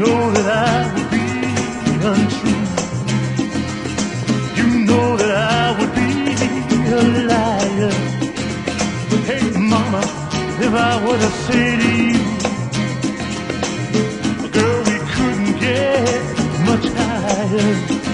know that I would be untrue. You know that I would be a liar. But hey, mama, if I were to say to you, girl, we couldn't get much higher.